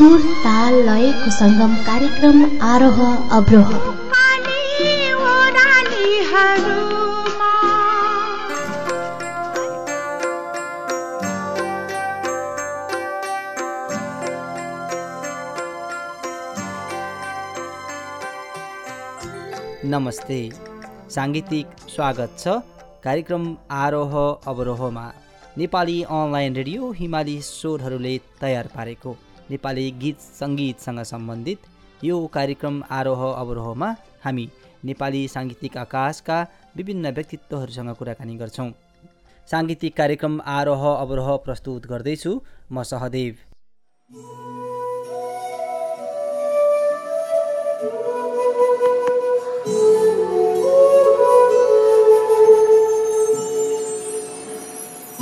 सुर ताल लयको सङ्गम कार्यक्रम आरोह अवरोह। नमस्ते। साङ्गीतिक स्वागत छ कार्यक्रम आरोह अवरोहमा। नेपाली अनलाइन रेडियो हिमाली स्वरहरूले तयार पारेको। नेपाली गीत सङ्गीतसँग सम्बन्धित यो कार्यक्रम आरोह अवरोहमा हामी नेपाली साङ्गीतिक आकाशका विभिन्न व्यक्तित्वहरूसँग कुराकानी गर्छौँ। साङ्गीतिक कार्यक्रम आरोह अवरोह प्रस्तुत गर्दैछु म सहदेव।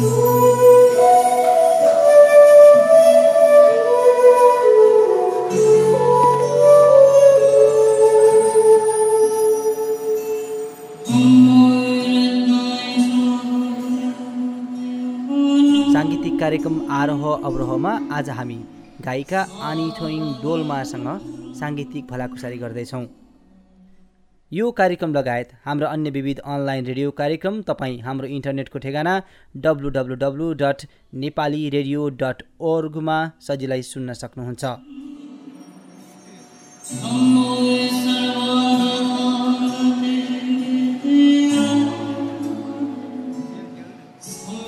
साङ्गीतिक कार्यक्रम आरोह अवरोहमा आज हामी गायिका आनी छोइङ डोल्मासँग साङ्गीतिक भलाकुसारी गर्दैछौँ। यो कार्यक्रम लगायत हाम्रो अन्य विविध अनलाइन रेडियो कार्यक्रम तपाईँ हाम्रो इन्टरनेटको ठेगाना W W W dot Nepali radio dot ओर्गमा सजिलै सुन्न सक्नुहुन्छ।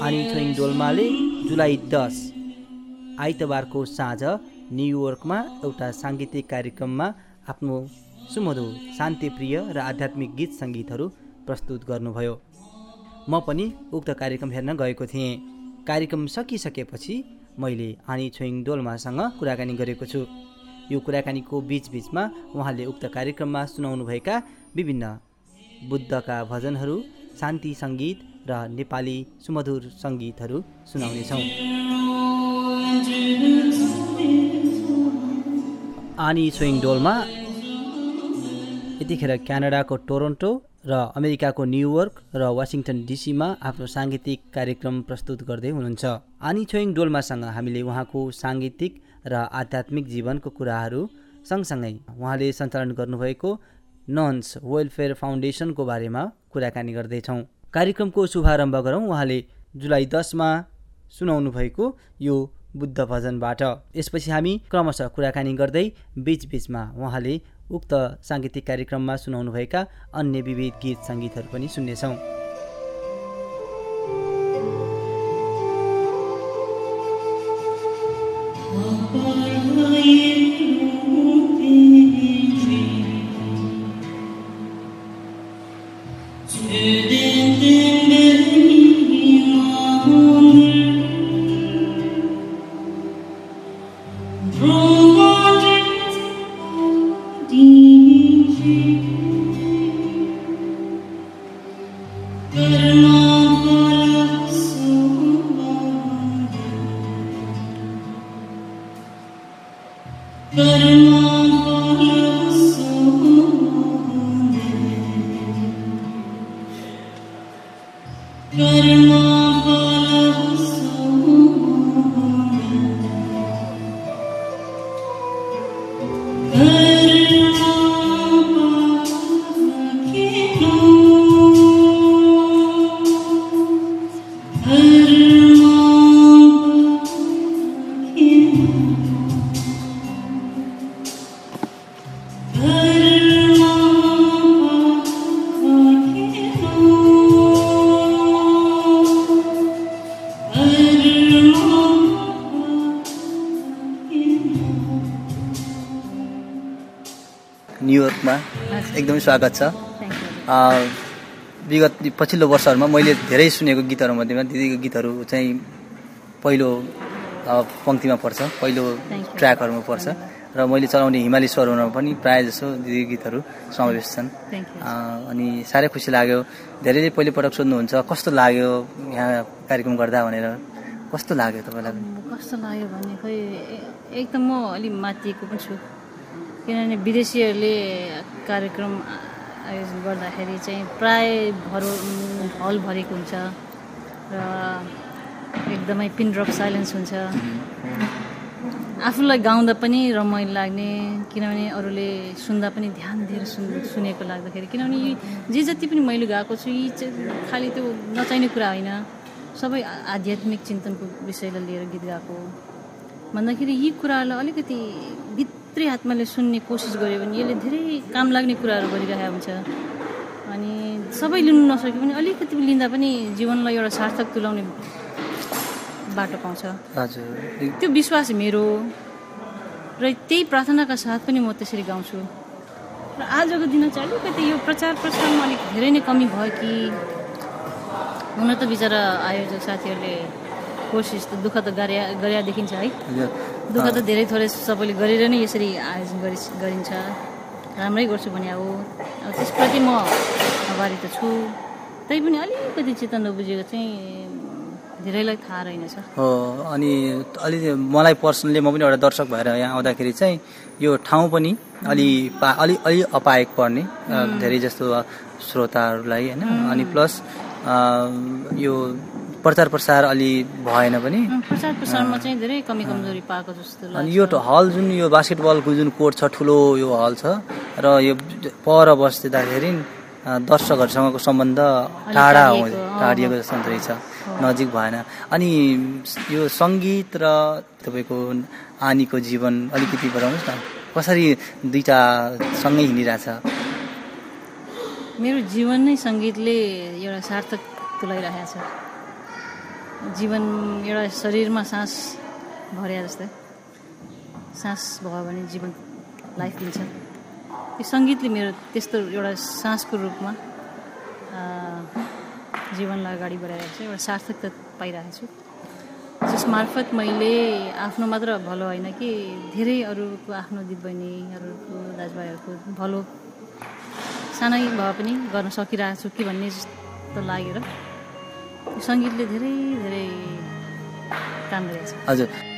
आनी डोल्माले जुलाई दस आइतबारको साँझ न्युयोर्कमा एउटा साङ्गीतिक कार्यक्रममा आफ्नो सुमधुर शान्तिप्रिय र आध्यात्मिक गीत सङ्गीतहरू प्रस्तुत गर्नुभयो। म पनि उक्त कार्यक्रम हेर्न गएको थिएँ। कार्यक्रम सकिसकेपछि मैले आनी छोइङ डोल्मासँग कुराकानी गरेको छु। यो कुराकानीको बिचबिचमा उहाँले उक्त कार्यक्रममा सुनाउनुभएका विभिन्न बुद्धका भजनहरू शान्ति सङ्गीत र नेपाली सुमधुर सङ्गीतहरू सुनाउनेछौँ। आनी छोइङ डोलमा यतिखेर क्यानाडाको टोरोन्टो र अमेरिकाको न्युयोर्क र वासिङटन डिसीमा आफ्नो साङ्गीतिक कार्यक्रम प्रस्तुत गर्दै हुनुहुन्छ। आनी छोइङ डोल्मासँग हामीले उहाँको साङ्गीतिक र आध्यात्मिक जीवनको कुराहरू सँगसँगै उहाँले सञ्चालन गर्नुभएको नन्स वेलफेयर फाउन्डेसनको बारेमा कुराकानी गर्दैछौँ। कार्यक्रमको शुभारम्भ गरौँ। उहाँले जुलाई दसमा सुनाउनु भएको यो बुद्ध भजनबाट। यसपछि हामी क्रमशः कुराकानी गर्दै बिचबिचमा उहाँले उक्त साङ्गीतिक कार्यक्रममा सुनाउनुभएका अन्य विविध गीत सङ्गीतहरू पनि सुन्नेछौँ। न्युयोर्कमा एकदमै स्वागत छ। विगत पछिल्लो वर्षहरूमा मैले धेरै सुनेको गीतहरूमध्येमा दिदीको गीतहरू चाहिँ पहिलो पङ्क्तिमा पर्छ पहिलो ट्र्याकहरूमा पर्छ। र मैले चलाउने हिमाली स्वरहरूमा पनि प्रायः जसो दिदी गीतहरू समावेश छन्। अनि साह्रै खुसी लाग्यो। धेरैले पहिलोपटक सोध्नुहुन्छ कस्तो लाग्यो यहाँ कार्यक्रम गर्दा? भनेर। कस्तो लाग्यो तपाईँलाई? कस्तो लाग्यो भने खोइ एकदम म अलिक माथिएको पनि छु। किनभने विदेशीहरूले कार्यक्रम आयोजन गर्दाखेरि चाहिँ प्राय भर हल भरेको हुन्छ र एकदमै पिन ड्रप साइलेन्स हुन्छ आफूलाई गाउँदा पनि रमाइलो लाग्ने किनभने अरूले सुन्दा पनि ध्यान दिएर सुन् सुनेको लाग्दाखेरि किनभने यी जे जति पनि मैले गाएको छु यी चाहिँ खालि त्यो नचाहिने कुरा होइन सबै आध्यात्मिक चिन्तनको विषयलाई लिएर गीत गाएको। भन्दाखेरि यी कुराहरूलाई अलिकति भित्री आत्माले सुन्ने कोसिस गर्यो भने यसले धेरै काम लाग्ने कुराहरू गरिरहेको हुन्छ। अनि सबै लिनु नसके पनि अलिकति लिँदा पनि जीवनलाई एउटा सार्थक तुलाउने बाटो पाउँछ। हजुर। त्यो विश्वास मेरो र त्यही प्रार्थनाका साथ पनि म त्यसरी गाउँछु। र आजको दिन चाहिँ अलिकति यो प्रचार प्रसारमा अलिक धेरै नै कमी भयो कि? हुन त बिचरा आयोजक साथीहरूले कोसिस त दुःख त गरे गरे देखिन्छ है। दुःख त धेरै थोरै सबैले गरेर नै यसरी आयोजन गरि गरिन्छ। राम्रै गर्छु भने हो अब त्यसप्रति म आभारी त छु। तै पनि अलिकति चित्त नबुझेको चाहिँ धेरैलाई थाहा रहेनछ हो अनि अलि मलाई पर्सनली म पनि एउटा दर्शक भएर यहाँ आउँदाखेरि चाहिँ यो ठाउँ पनि अलि पा अलि अलि अपायक पर्ने धेरै जस्तो श्रोताहरूलाई होइन? अनि प्लस यो प्रचार प्रसार अलि भएन पनि। प्रचार प्रसारमा चाहिँ धेरै कमी कमजोरी पाएको जस्तो अनि यो हल जुन यो बास्केटबलको जुन कोर्ट छ ठुलो यो हल छ र यो पर बस्दाखेरि दर्शकहरूसँगको सम्बन्ध टाढा हो टाढिएको, जस्तो रहेछ नजिक भएन। अनि यो सङ्गीत र तपाईँको आनीको जीवन अलिकति बढाउनुहोस् न। कसरी दुइटा सँगै हिँडिरहेछ? मेरो जीवन नै सङ्गीतले एउटा सार्थक तुलाइरहेको छ। जीवन एउटा शरीरमा सास भर्या जस्तै। सास भयो भने जीवन लाइफ दिन्छ। यो सङ्गीतले मेरो त्यस्तो एउटा सासको रूपमा जीवनलाई अगाडि बढाइरहेको छ एउटा सार्थकता पाइरहेको छु। जस मार्फत मैले आफ्नो मात्र भलो होइन कि धेरै अरूको आफ्नो दिदीबहिनीहरूको दाजुभाइहरूको भलो सानै भए पनि गर्न सकिरहेको छु कि भन्ने जस्तो लागेर सङ्गीतले धेरै धेरै काम गरेको छ। हजुर।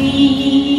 see.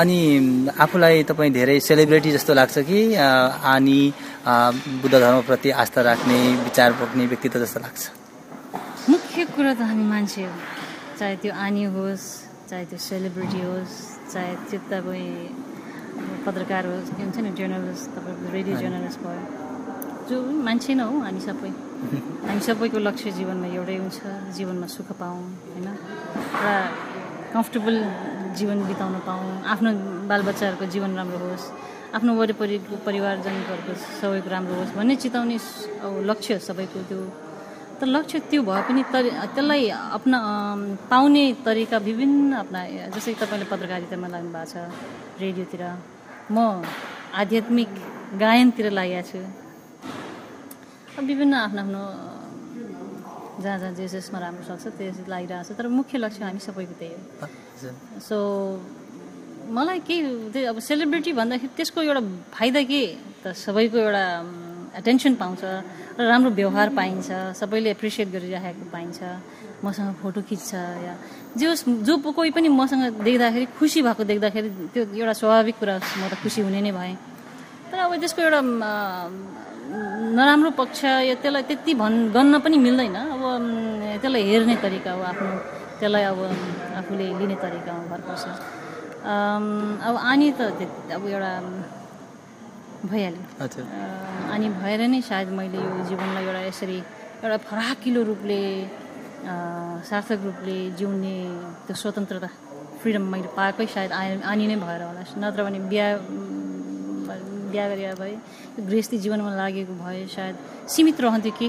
अनि आफूलाई तपाईँ धेरै सेलिब्रेटी जस्तो लाग्छ कि अ, आनी अ, बुद्ध धर्मप्रति आस्था राख्ने विचार बोक्ने व्यक्तित्व जस्तो लाग्छ? मुख्य कुरा त हामी मान्छे हो। चाहे त्यो आनी होस् चाहे त्यो सेलिब्रिटी होस् चाहे त्यो तपाईँ पत्रकार होस् के हुन्छ नि जर्नलिस्ट तपाईँको रेडियो जर्नलिस्ट भयो। जो मान्छे नै हो हामी सबै। हामी सबैको लक्ष्य जीवनमा एउटै हुन्छ जीवनमा सुख पाऊँ होइन? एउटा कम्फर्टेबल जीवन बिताउन पाऊँ। आफ्नो बालबच्चाहरूको जीवन राम्रो होस्। आफ्नो वरिपरिको परिवारजनहरूको सबैको राम्रो होस् भन्ने चिताउने अब लक्ष्य सबैको त्यो। तर लक्ष्य त्यो भए पनि तरि त्यसलाई अपना पाउने तरिका विभिन्न अपना जस्तै तपाईँले पत्रकारितामा लाग्नु भएको छ रेडियोतिर। म आध्यात्मिक गायनतिर लागेको छु। विभिन्न आफ्नो आफ्नो जहाँ जहाँ जे जसमा राम्रो सक्छ त्यस लागिरहेको छ। तर मुख्य लक्ष्य हामी सबैको त्यही हो। सो मलाई के त्यही अब सेलिब्रिटी भन्दाखेरि त्यसको एउटा फाइदा के? त सबैको एउटा एटेन्सन पाउँछ र राम्रो व्यवहार पाइन्छ सबैले एप्रिसिएट गरिराखेको पाइन्छ मसँग फोटो खिच्छ या जे होस् जो कोही पनि मसँग देख्दाखेरि खुसी भएको देख्दाखेरि त्यो एउटा स्वाभाविक कुरा हो, म त खुसी हुने नै भएँ। तर अब त्यसको एउटा नराम्रो पक्ष या त्यसलाई त्यति भन् गन्न पनि मिल्दैन। अब त्यसलाई हेर्ने तरिका हो आफ्नो त्यसलाई अब आफूले लिने तरिकामा भर पर्छ अब आनी त अब एउटा भइहाल्यो। अनि भएर नै सायद मैले यो जीवनलाई एउटा यसरी एउटा फराकिलो रूपले सार्थक रूपले जिउने त्यो स्वतन्त्रता फ्रिडम मैले पाएकै सायद आनी नै भएर होला। नत्र भने बिहा बिहा गरेर भए गृहस्थी जीवनमा लागेको भए सायद सीमित रहन्थ्यो कि?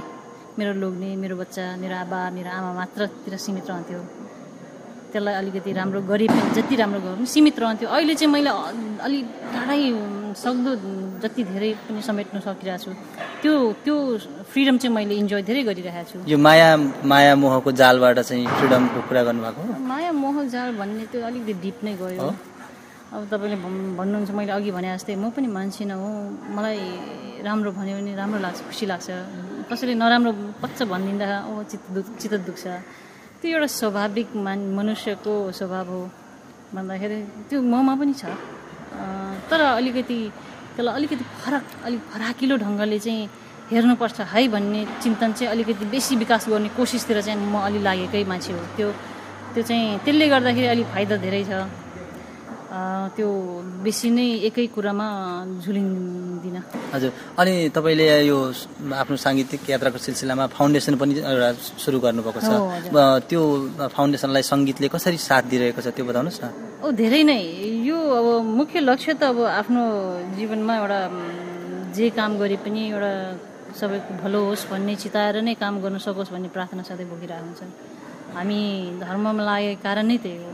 मेरो लोग्ने मेरो बच्चा मेरो आबा मेरो आमा मात्रतिर सीमित रहन्थ्यो। त्यसलाई अलिकति राम्रो गरे पनि जति राम्रो गरे पनि सीमित रहन्थ्यो। अहिले चाहिँ मैले अलिक टाढै सक्दो जति धेरै पनि समेट्न सकिरहेको छु त्यो त्यो फ्रिडम चाहिँ मैले इन्जोय धेरै गरिरहेको छु। यो माया माया मोहको जालबाट चाहिँ फ्रिडमको कुरा गर्नुभएको माया मोह जाल भन्ने त्यो अलिकति डिप नै गयो? अब तपाईँले भन्- भन्नुहुन्छ मैले अघि भने जस्तै म पनि मान्छे हो। मलाई राम्रो भन्यो भने राम्रो लाग्छ खुसी लाग्छ। कसैले नराम्रो पच्च भनिदिँदा ओ चित्त दुख चित्त दुख्छ। त्यो एउटा स्वाभाविक मान मनुष्यको स्वभाव हो भन्दाखेरि त्यो ममा पनि छ। तर अलिकति त्यसलाई अलिकति फरक अलिक फराकिलो ढङ्गले चाहिँ हेर्नुपर्छ है भन्ने चिन्तन चाहिँ अलिकति बेसी विकास गर्ने कोसिसतिर चाहिँ म अलि लागेकै मान्छे हो। त्यो त्यो चाहिँ त्यसले गर्दाखेरि अलिक फाइदा धेरै छ। त्यो बेसी नै एकै कुरामा झुलिँदिनँ। हजुर। अनि तपाईँले यो आफ्नो साङ्गीतिक यात्राको सिलसिलामा फाउन्डेसन पनि एउटा सुरु गर्नुभएको छ। त्यो फाउन्डेसनलाई सङ्गीतले कसरी साथ दिइरहेको छ त्यो बताउनुहोस् न। ओ धेरै नै। यो अब मुख्य लक्ष्य त अब आफ्नो जीवनमा एउटा जे काम गरे पनि एउटा सबैको भलो होस् भन्ने चिताएर नै काम गर्न सकोस् भन्ने प्रार्थना सधैँ बोकिरहेको हुन्छ हामी धर्ममा लागेको कारण नै त्यही हो।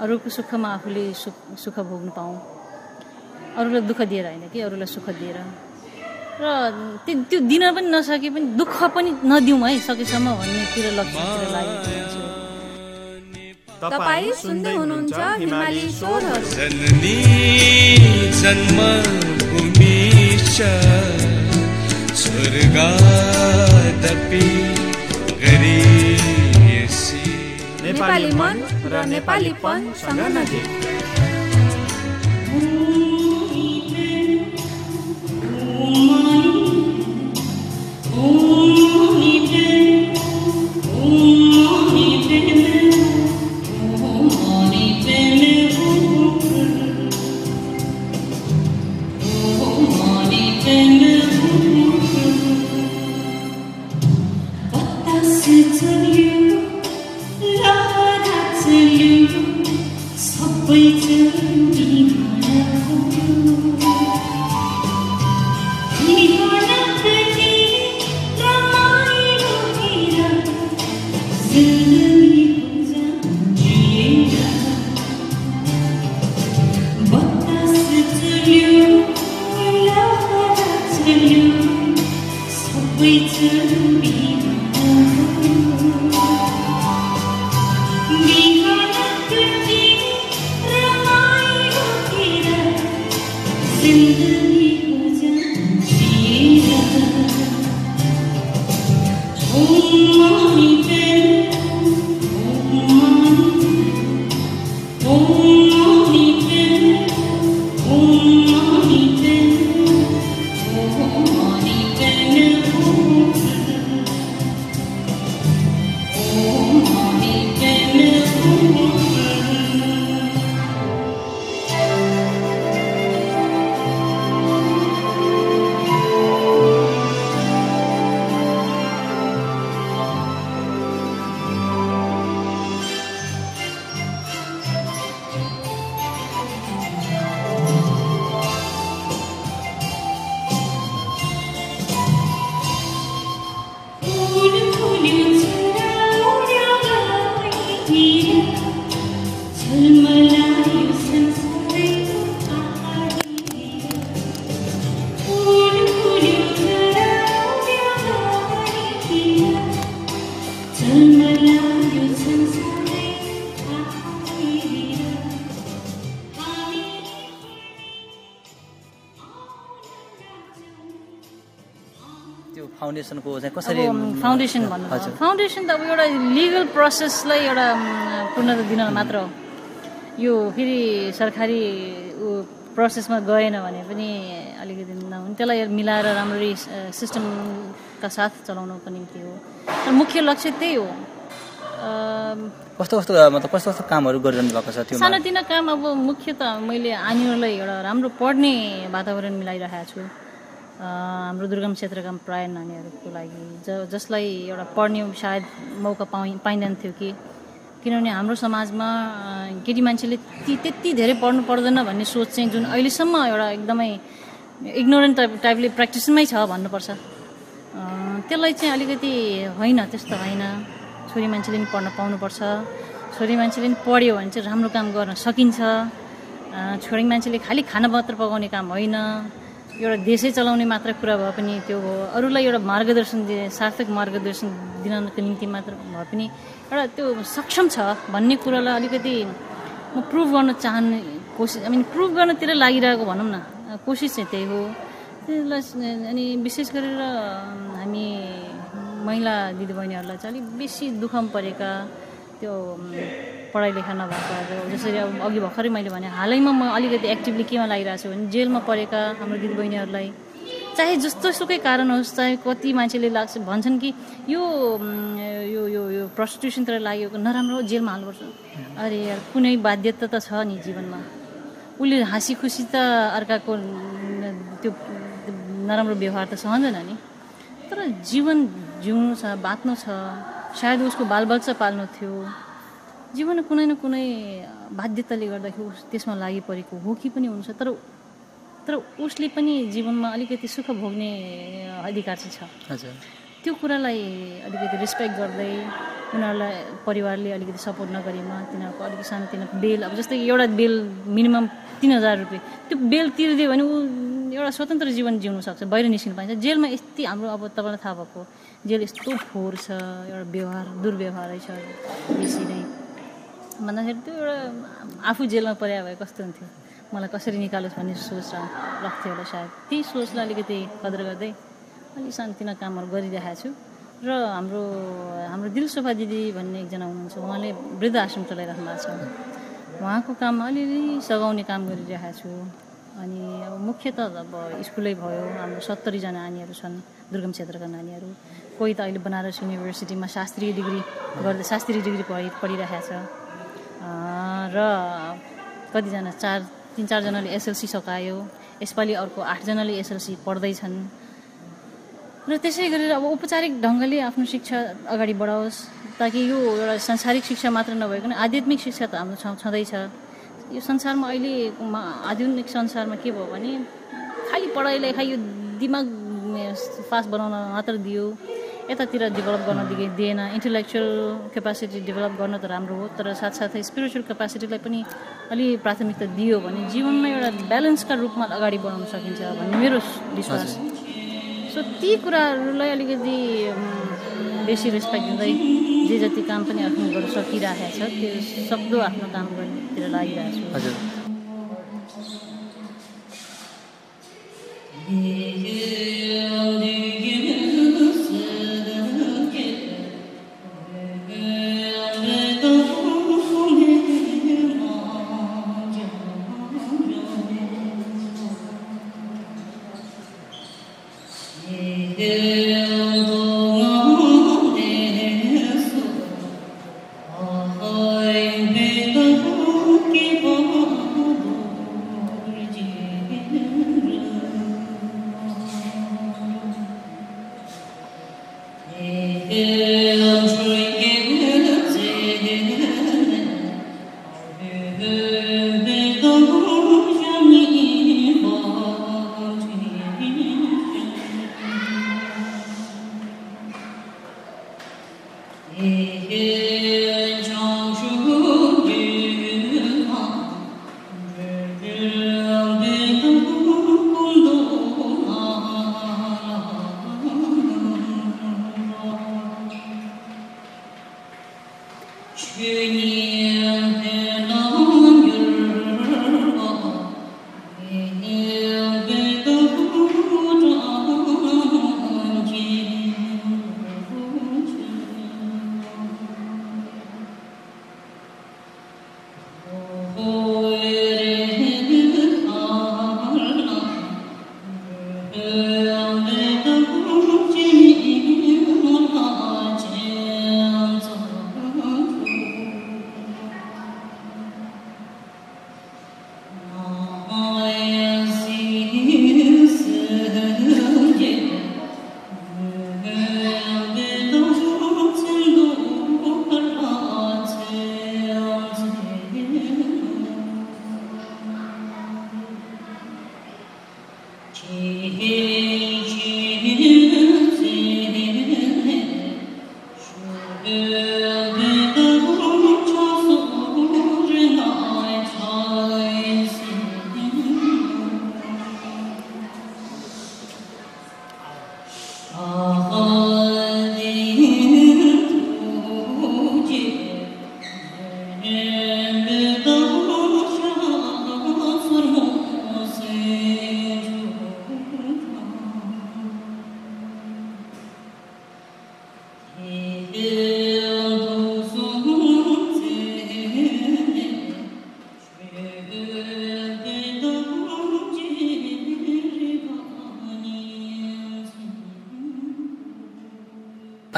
अरूको सुखमा आफूले सुख सुख भोग्नु पाऊँ। अरूलाई दुःख दिएर होइन कि अरूलाई सुख दिएर। र त्यो त्यो दिन पनि नसके पनि दुःख पनि नदिउँ है सकेसम्म भन्नेतिर लक्ष्यतिर लागेको तपाईँ सुन्दै हुनुहुन्छ हिमाली स्वरहरू। जननी जन्मभूमि च स्वर्गादपि गरीयसी नेपाली मन र नेपालीपनसँग नजिक। फाउन्डेसनको चाहिँ कसरी फाउन्डेसन भन्नु फाउन्डेसन त अब एउटा लिगल प्रोसेसलाई एउटा म, पूर्ण दिन मात्र हो। यो फेरि सरकारी प्रोसेसमा गएन भने पनि अलिकति नहुने त्यसलाई मिलाएर राम्ररी सिस्टमका साथ चलाउनको निम्ति हो। तर मुख्य लक्ष्य त्यही हो। कस्तो कस्तो मतलब कस्तो कस्तो कामहरू गरिरहनु भएको छ त्यो सानोतिनो काम अब मुख्य त मैले आनीहरूलाई एउटा राम्रो पढ्ने वातावरण मिलाइरहेको छु। हाम्रो दुर्गम क्षेत्रका प्राय नानीहरूको लागि ज जसलाई एउटा पढ्ने सायद मौका पाइ पाइँदैन थियो कि। किनभने हाम्रो समाजमा केटी मान्छेले ती त्यति धेरै पढ्नु पर्दैन भन्ने सोच चाहिँ जुन अहिलेसम्म एउटा एकदमै इग्नोरेन्ट टाइप टाइपले प्र्याक्टिसमै छ भन्नुपर्छ। त्यसलाई चाहिँ अलिकति होइन त्यस्तो होइन। छोरी मान्छेले पनि पढ्न पाउनुपर्छ। छोरी मान्छेले पनि पढ्यो भने चाहिँ राम्रो काम गर्न सकिन्छ। छोरी मान्छेले खालि खाना मात्र पकाउने काम होइन। एउटा देशै चलाउने मात्र कुरा भए पनि त्यो हो अरूलाई एउटा मार्गदर्शन दिए सार्थक मार्गदर्शन दिनको निम्ति मात्र भए पनि एउटा त्यो सक्षम छ भन्ने कुरालाई अलिकति म प्रुभ गर्न चाहने कोसिस आई मिन प्रुभ गर्नतिर लागिरहेको भनौँ न कोसिस चाहिँ त्यही हो। त्यसलाई अनि विशेष गरेर हामी महिला दिदीबहिनीहरूलाई चाहिँ अलिक बेसी दुःखमा परेका त्यो पढाइ लेखा नभएकाहरू जसरी अब अघि भर्खरै मैले भने हालैमा म अलिकति एक्टिभली केमा लागिरहेको छु भने जेलमा परेका हाम्रो दिदीबहिनीहरूलाई चाहे जस्तो सुकै कारण होस् चाहे कति मान्छेले लाग्छ भन्छन् कि यो यो यो यो प्रस्टिट्युसनतिर लागेको नराम्रो जेलमा हाल्नुपर्छ अरे यार कुनै बाध्यता त छ नि जीवनमा। उसले हाँसी खुसी त अर्काको त्यो नराम्रो व्यवहार त सहँदैन नि। तर जीवन जिउनु छ बाँच्नु छ सायद उसको बालबच्चा पाल्नु थियो। जीवनमा कुनै न कुनै बाध्यताले गर्दाखेरि उस त्यसमा लागि परेको हो कि पनि हुन्छ तर तर उसले पनि जीवनमा अलिकति सुख भोग्ने अधिकार चाहिँ छ। हजुर। त्यो कुरालाई अलिकति रेस्पेक्ट गर्दै उनीहरूलाई परिवारले अलिकति सपोर्ट नगरेमा तिनीहरूको अलिकति सानोतिनो बेल अब जस्तै एउटा बेल मिनिमम तिन हजार रुपियाँ त्यो बेल तिरिदियो भने ऊ एउटा स्वतन्त्र जीवन जिउन सक्छ बाहिर निस्किनु पाइन्छ। जेलमा यति हाम्रो अब तपाईँलाई थाहा भएको जेल यस्तो फोहोर छ एउटा व्यवहार दुर्व्यवहारै छ बेसी नै। भन्दाखेरि त्यो एउटा आफू जेलमा परे भए कस्तो हुन्थ्यो? मलाई कसरी निकालोस् भन्ने सोच राख्थ्यो होला सायद। त्यही सोचलाई अलिकति कदर गर्दै अलिक सानोतिनो कामहरू गरिरहेको छु। र हाम्रो हाम्रो दिल सोफा दिदी भन्ने एकजना हुनुहुन्छ उहाँले वृद्ध आश्रम चलाइराख्नु भएको छ। उहाँको काममा अलिअलि सघाउने काम गरिरहेको छु। अनि अब मुख्य त अब स्कुलै भयो हाम्रो सत्तरीजना नानीहरू छन् दुर्गम क्षेत्रका नानीहरू। कोही त अहिले बनारस युनिभर्सिटीमा शास्त्रीय डिग्री गर्दै शास्त्रीय डिग्री पढि पढिरहेको छ। र कतिजना चार तिन चारजनाले एसएलसी सकायो यसपालि अर्को आठजनाले एसएलसी पढ्दैछन्। र त्यसै गरेर अब औपचारिक ढङ्गले आफ्नो शिक्षा अगाडि बढाओस् ताकि यो एउटा सांसारिक शिक्षा मात्र नभइकन आध्यात्मिक शिक्षा त हाम्रो छँदैछ। यो संसारमा अहिले आधुनिक संसारमा के भयो भने खालि पढाइलाई खालि यो दिमाग फास्ट बनाउन मात्र दियो। यतातिर डेभलप गर्न दिए दिएन। इन्टेलेक्चुअल क्यापासिटी डेभलप गर्न त राम्रो हो तर साथसाथै स्पिरिचुअल क्यापासिटीलाई पनि अलि प्राथमिकता दियो भने जीवनमा एउटा ब्यालेन्सका रूपमा अगाडि बढाउन सकिन्छ भन्ने मेरो विश्वास सो ती कुराहरूलाई अलिकति बेसी रेस्पेक्ट दिँदै जे जति काम पनि आफ्नो गर्न सकिरहेको छ त्यो सक्दो आफ्नो काम गर्नेतिर लागिरहेको छु हजुर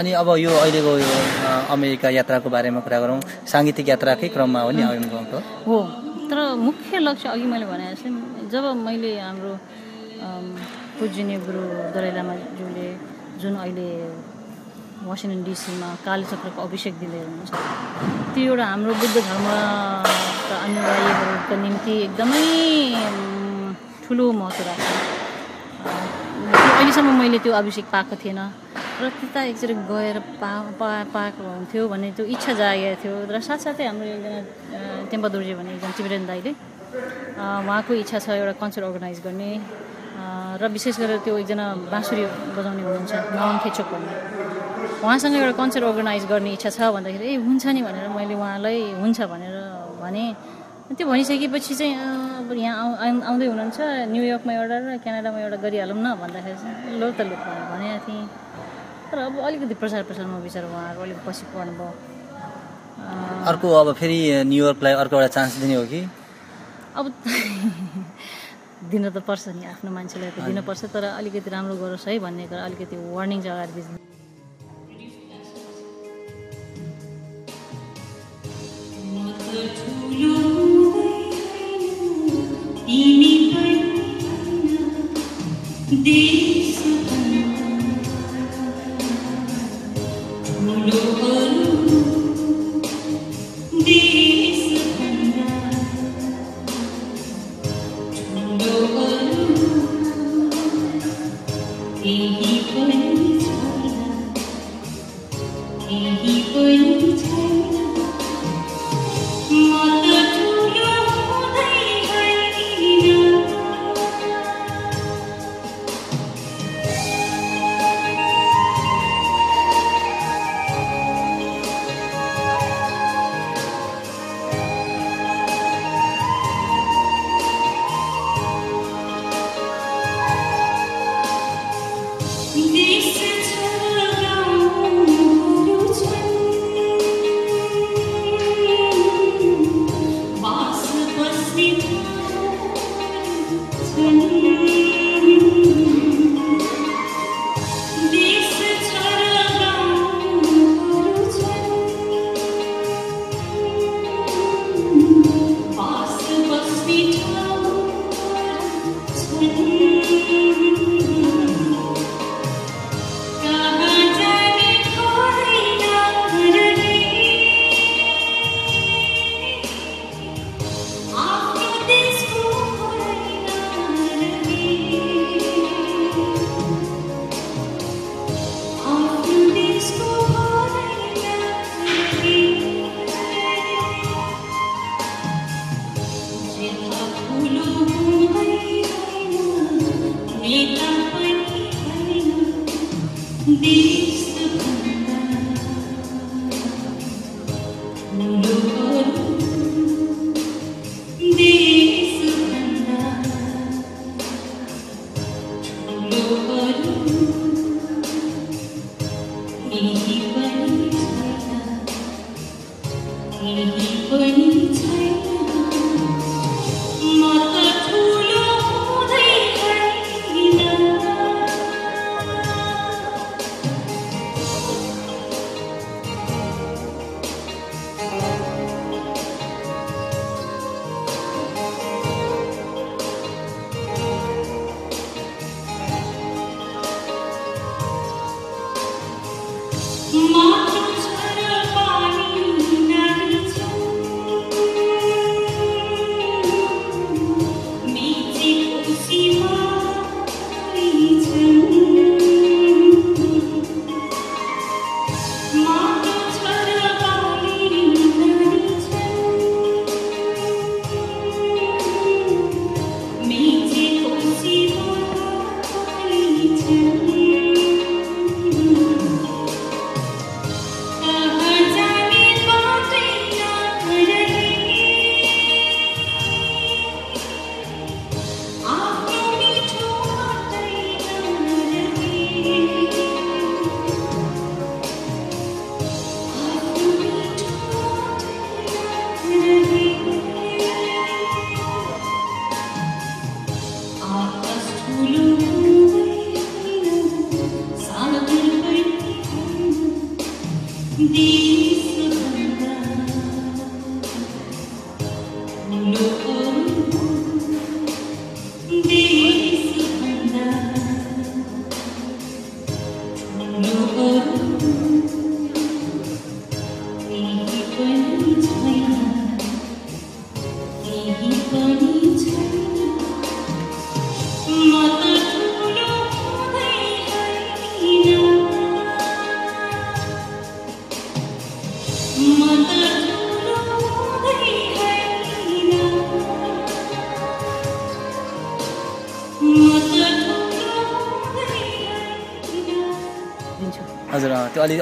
अनि अब यो अहिलेको यो अमेरिका यात्राको बारेमा कुरा गरौँ। साङ्गीतिक यात्राकै क्रममा हो नि भएको हो तर मुख्य लक्ष्य अघि मैले भने जब मैले हाम्रो पूजनीय गुरु दलाई लामाज्यूले जुन अहिले वासिङटन डिसीमा काली चक्रको अभिषेक दिँदै हुनुहुन्छ त्यो एउटा हाम्रो बुद्ध धर्मका अनुयायीहरूको निम्ति एकदमै ठुलो महत्त्व राख्छ। अहिलेसम्म मैले त्यो अभिषेक पाएको थिएन। प्रतिता एकचोटि गएर पा पा पाएको हुन्थ्यो भन्ने त्यो इच्छा जागेको थियो। र साथसाथै हाम्रो एकजना अ, टेम्पा दोर्जे भन्ने एकजना टिबेटन दाइले अ, उहाँको इच्छा छ एउटा कन्सर्ट अर्गनाइज गर्ने। र विशेष गरेर त्यो एकजना बाँसुरी बजाउने हुनुहुन्छ नवाङ खेचोक भन्ने। उहाँसँग एउटा कन्सर्ट अर्गनाइज गर्ने इच्छा छ भन्दाखेरि ए हुन्छ नि भनेर मैले उहाँलाई हुन्छ भनेर भने। त्यो भनिसकेपछि चाहिँ अब यहाँ आउ आउ- आउँदै हुनुहुन्छ न्युयोर्कमा एउटा र क्यानाडामा एउटा गरिहालौँ न भन्दाखेरि चाहिँ लो त लु भनेको थिएँ। तर अब अलिकति प्रचार प्रसारमा विचार उहाँहरू अलिक पछि पर्नुभयो अ, अर्को अब फेरि न्युयोर्कलाई अर्को एउटा चान्स दिने हो कि? अब दिन त पर्छ नि आफ्नो मान्छेलाई त दिनुपर्छ तर अलिकति राम्रो गरोस् है भन्ने कुरा अलिकति वार्निङ चाहिँ अगाडि दिनु ी दिन्छु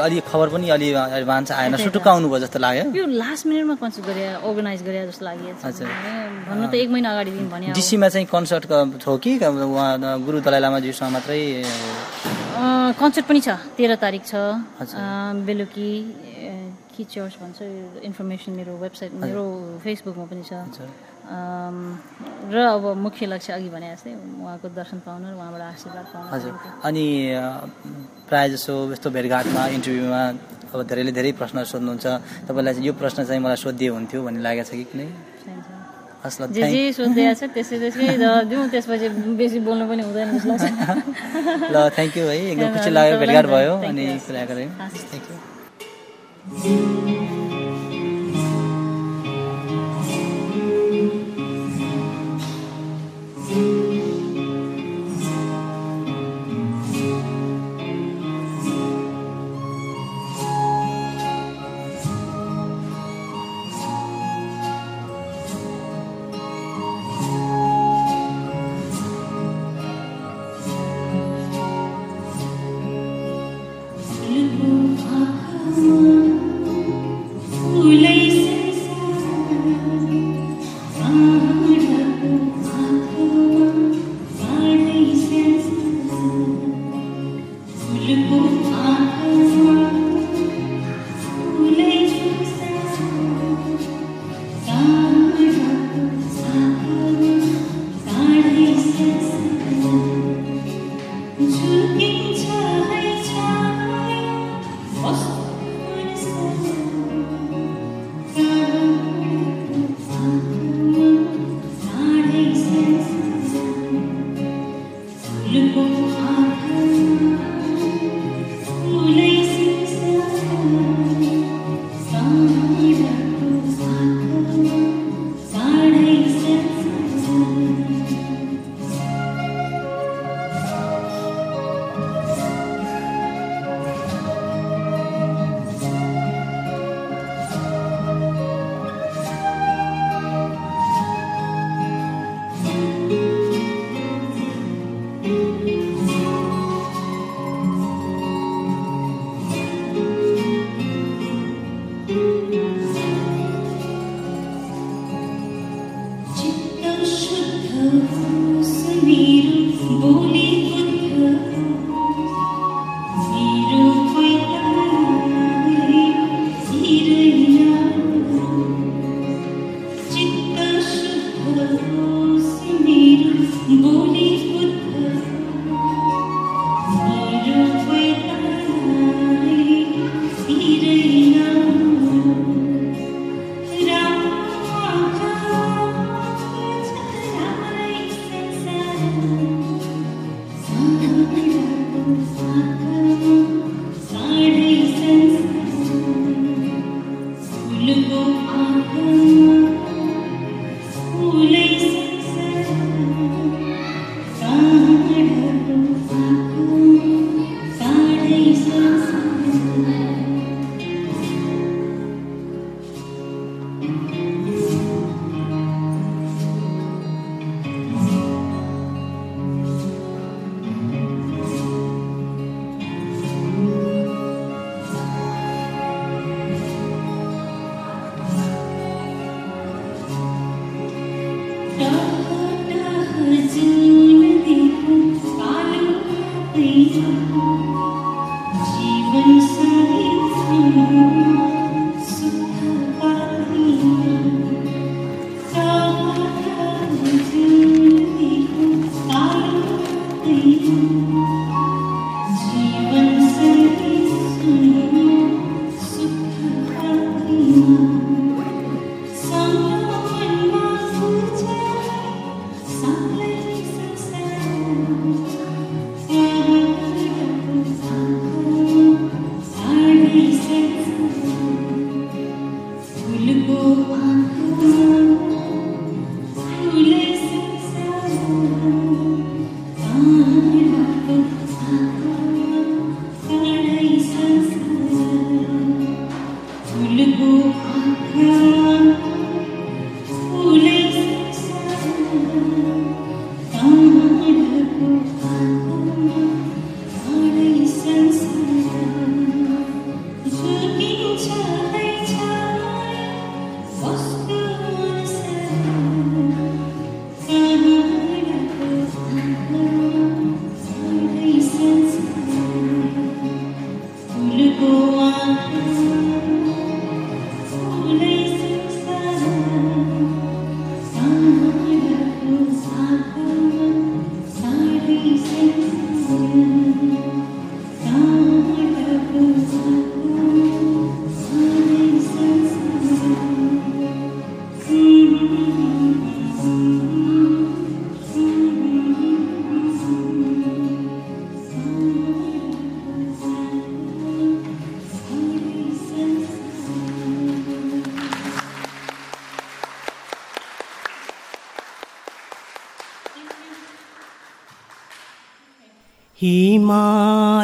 अलि अलि खबर पनि अलि एडभान्स आएन सुटुक्क आउनुभयो जस्तो लाग्यो। यो लास्ट मिनटमा कन्सर्ट गरे अर्गनाइज गरे जस्तो लाग्यो हजुर। भन्नु त एक महिना अगाडिदेखि भने। डिसीमा चाहिँ कन्सर्ट हो कि? उहाँ गुरु दलाइ लामाज्यूसँग मात्रै कन्सर्ट पनि छ। तेह्र तारिक छ। बेलुकी के चर्च भन्छ इन्फर्मेसन मेरो वेबसाइट मेरो फेसबुकमा पनि छ। र अब मुख्य लक्ष्य अघि भने जस्तै उहाँको दर्शन पाउन र उहाँबाट आशीर्वाद पाउन। हजुर। अनि प्रायः जसो यस्तो भेटघाटमा इन्टरभ्यूमा अब धेरैले धेरै प्रश्न सोध्नुहुन्छ। तपाईँलाई चाहिँ यो प्रश्न चाहिँ मलाई सोधिदिए हुन्थ्यो भन्ने लागेको छ कि कुनै? जे जे सोधिदिएको छ त्यसै त्यसै दिउँ त्यसपछि बेसी बोल्नु पनि हुँदैन जस्तो लाग्छ। ल थ्याङ्क यू है। एकदम खुसी लाग्यो भेटघाट भयो अनि. कुरा गऱ्यौँ। थ्याङ्क यू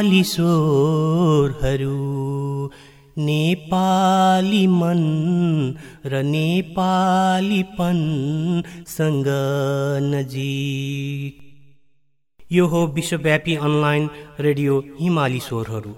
स्वरहरू नेपाली मन र नेपालीपनसँग नजिक। यो हो विश्वव्यापी अनलाइन रेडियो हिमाली स्वरहरू।